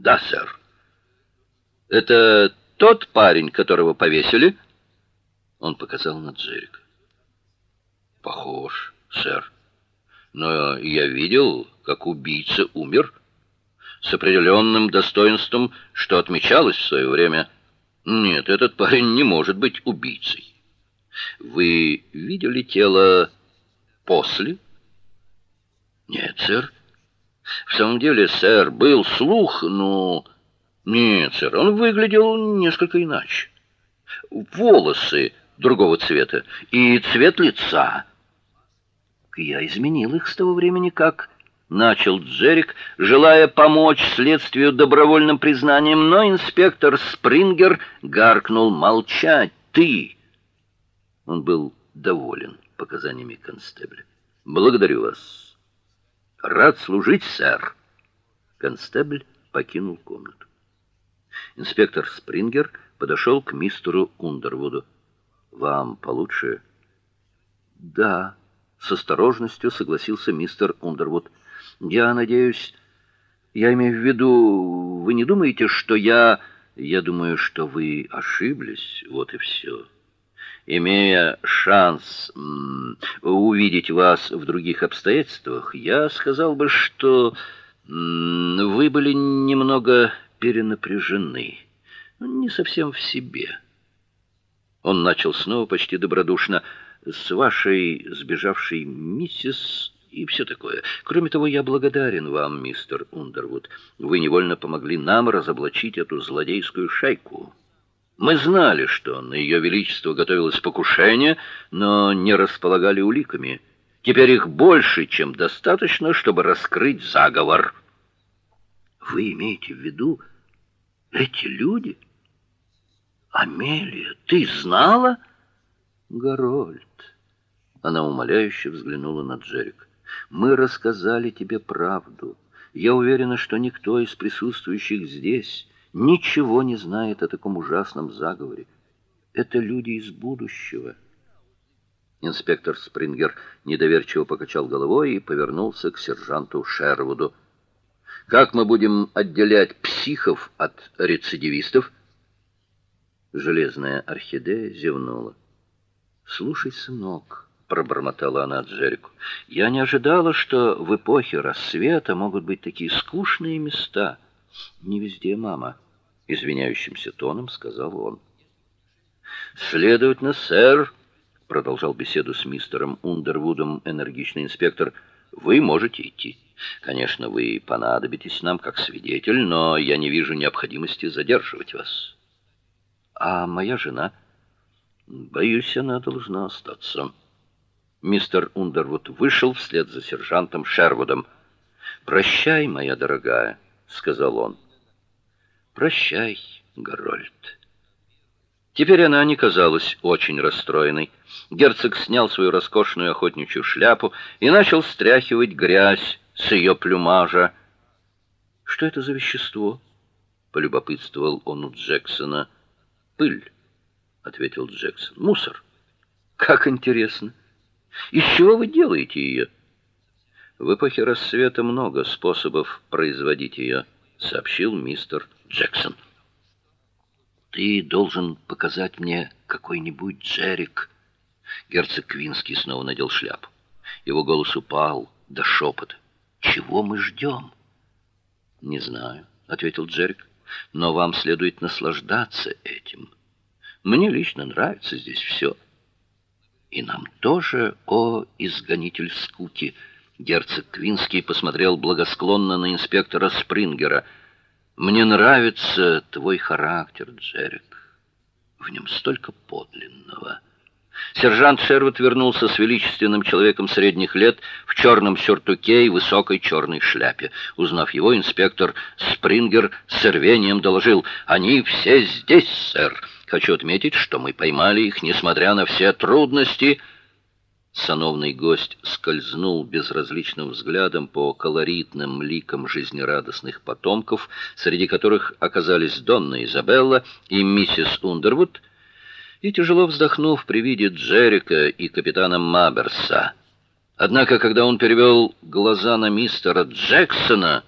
Да, сэр. Это тот парень, которого повесили? Он показал на Джерика. Похож, сэр. Но я видел, как убийца умер с определенным достоинством, что отмечалось в свое время. Нет, этот парень не может быть убийцей. Вы видели тело после? Нет, сэр. В самом деле, сэр, был слух, но нет, сэр, он выглядел несколько иначе. Волосы другого цвета и цвет лица. Я изменил их с того времени, как начал Джерик, желая помочь следствию добровольным признанием, но инспектор Спрингер гаркнул: "Молчать, ты!" Он был доволен показаниями констебля. "Благодарю вас. Рад служить, сэр." Констебль покинул комнату. Инспектор Спрингер подошел к мистеру Ундервуду. Вам получше? Да, с осторожностью согласился мистер Ундервуд. Я надеюсь, я имею в виду, вы не думаете, что я я думаю, что вы ошиблись, вот и все. Имея шанс увидеть вас в других обстоятельствах, я сказал бы, что вы были немного перенапряжены, не совсем в себе. Он начал снова почти добродушно: "С вашей сбежавшей миссис и все такое. Кроме того, я благодарен вам, мистер Ундервуд. Вы невольно помогли нам разоблачить эту злодейскую шайку. Мы знали, что на ее величество готовилось покушение, но не располагали уликами. Теперь их больше, чем достаточно, чтобы раскрыть заговор. Вы имеете в виду эти люди? Амелия, ты знала? Горольд. Она умоляюще взглянула на Джерик. Мы рассказали тебе правду. Я уверена, что никто из присутствующих здесь ничего не знает о таком ужасном заговоре. Это люди из будущего. Инспектор Спрингер недоверчиво покачал головой и повернулся к сержанту Шервуду. Как мы будем отделять психов от рецидивистов? Железная орхидея зевнула. Слушай, сынок, пробормотала она Джерику. Я не ожидала, что в эпохе рассвета могут быть такие скучные места. Не везде, мама, извиняющимся тоном сказал он. Следовательно, сэр, продолжал беседу с мистером Ундервудом энергичный инспектор, вы можете идти. Конечно, вы понадобитесь нам как свидетель, но я не вижу необходимости задерживать вас. А моя жена, боюсь, она должна остаться. Мистер Ундервуд вышел вслед за сержантом Шервудом. "Прощай, моя дорогая", сказал он. "Прощай, Горольд". Теперь она не казалась очень расстроенной. Герцог снял свою роскошную охотничью шляпу и начал стряхивать грязь с ее плюмажа. Что это за вещество? полюбопытствовал он у Джексона. Пыль, ответил Джексон. Мусор. Как интересно. Из чего вы делаете ее?» В эпохе рассвета много способов производить ее», — сообщил мистер Джексон. Ты должен показать мне какой-нибудь Джерик. Герцог Квинский снова надел шляпу. Его голос упал до шепота. Чего мы ждем?» Не знаю, ответил Джерик. Но вам следует наслаждаться этим. Мне лично нравится здесь все. И нам тоже, о изгонитель скуки. Герцог Квинский посмотрел благосклонно на инспектора Спрингера. Мне нравится твой характер, Джерик. В нем столько подлинного. Сержант Шервуд вернулся с величественным человеком средних лет в черном сюртуке и высокой черной шляпе. Узнав его, инспектор Спрингер с рвением доложил: "Они все здесь, сэр. Хочу отметить, что мы поймали их, несмотря на все трудности". Сановный гость скользнул безразличным взглядом по колоритным ликам жизнерадостных потомков, среди которых оказались Донна Изабелла и миссис Ундервуд и тяжело вздохнув при виде Джерика и капитана Маберса. Однако, когда он перевел глаза на мистера Джексона,